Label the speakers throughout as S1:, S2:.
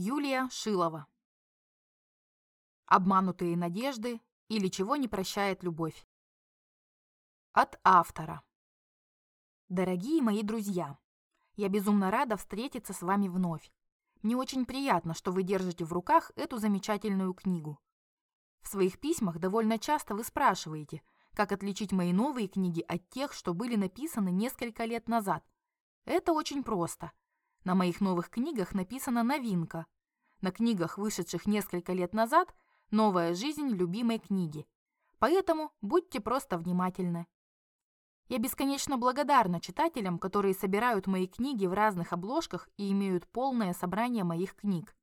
S1: Юлия Шилова. Обманутые надежды или чего не прощает любовь. От автора. Дорогие мои друзья, я безумно рада встретиться с вами вновь. Мне очень приятно, что вы держите в руках эту замечательную книгу. В своих письмах довольно часто вы спрашиваете, как отличить мои новые книги от тех, что были написаны несколько лет назад. Это очень просто. На моих новых книгах написана новинка. На книгах, вышедших несколько лет назад, новая жизнь любимой книги. Поэтому будьте просто внимательны. Я бесконечно благодарна читателям, которые собирают мои книги в разных обложках и имеют полное собрание моих книг.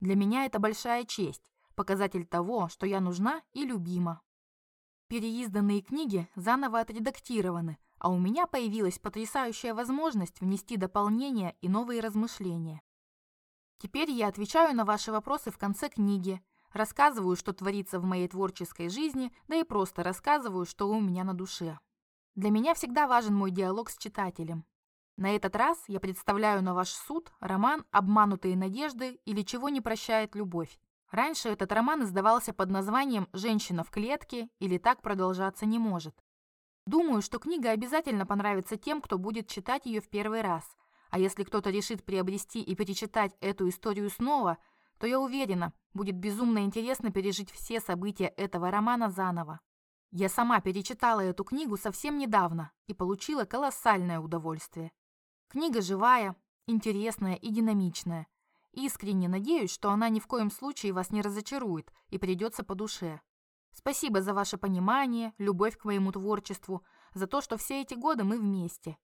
S1: Для меня это большая честь, показатель того, что я нужна и любима. Переизданные книги заново отредактированы, а у меня появилась потрясающая возможность внести дополнения и новые размышления. Теперь я отвечаю на ваши вопросы в конце книги, рассказываю, что творится в моей творческой жизни, да и просто рассказываю, что у меня на душе. Для меня всегда важен мой диалог с читателем. На этот раз я представляю на ваш суд роман «Обманутые надежды» или «Чего не прощает любовь». Раньше этот роман издавался под названием «Женщина в клетке» или «Так продолжаться не может». Думаю, что книга обязательно понравится тем, кто будет читать ее в первый раз. А если кто-то решит приобрести и перечитать эту историю снова, то я уверена, будет безумно интересно пережить все события этого романа заново. Я сама перечитала эту книгу совсем недавно и получила колоссальное удовольствие. Книга живая, интересная и динамичная. Искренне надеюсь, что она ни в коем случае вас не разочарует и придется по душе. Спасибо за ваше понимание, любовь к моему творчеству, за то, что все эти годы мы вместе.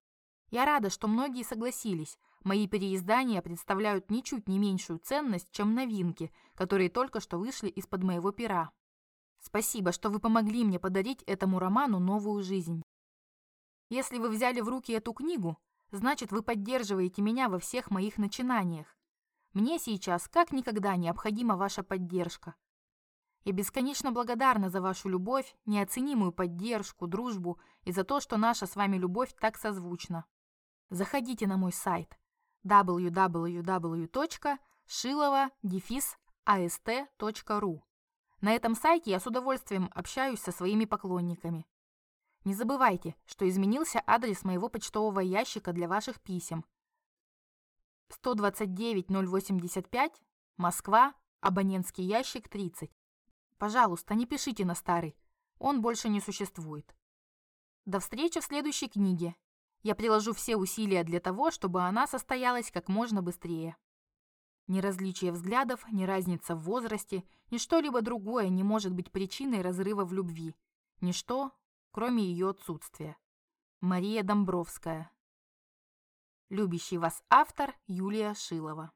S1: Я рада, что многие согласились. Мои переиздания представляют ничуть не меньшую ценность, чем новинки, которые только что вышли из-под моего пера. Спасибо, что вы помогли мне подарить этому роману новую жизнь. Если вы взяли в руки эту книгу, значит, вы поддерживаете меня во всех моих начинаниях. Мне сейчас как никогда необходима ваша поддержка. Я бесконечно благодарна за вашу любовь, неоценимую поддержку, дружбу и за то, что наша с вами любовь так созвучна. Заходите на мой сайт www.shilova-ast.ru на этом сайте я с удовольствием общаюсь со своими поклонниками. Не забывайте, что изменился адрес моего почтового ящика для ваших писем. 129085, Москва, абонентский ящик 30. Пожалуйста, не пишите на старый, он больше не существует. До встречи в следующей книге. Я приложу все усилия для того, чтобы она состоялась как можно быстрее. Ни различие взглядов, ни разница в возрасте, ни что-либо другое не может быть причиной разрыва в любви. Ничто, кроме ее отсутствия. Мария Домбровская. Любящий вас автор Юлия Шилова.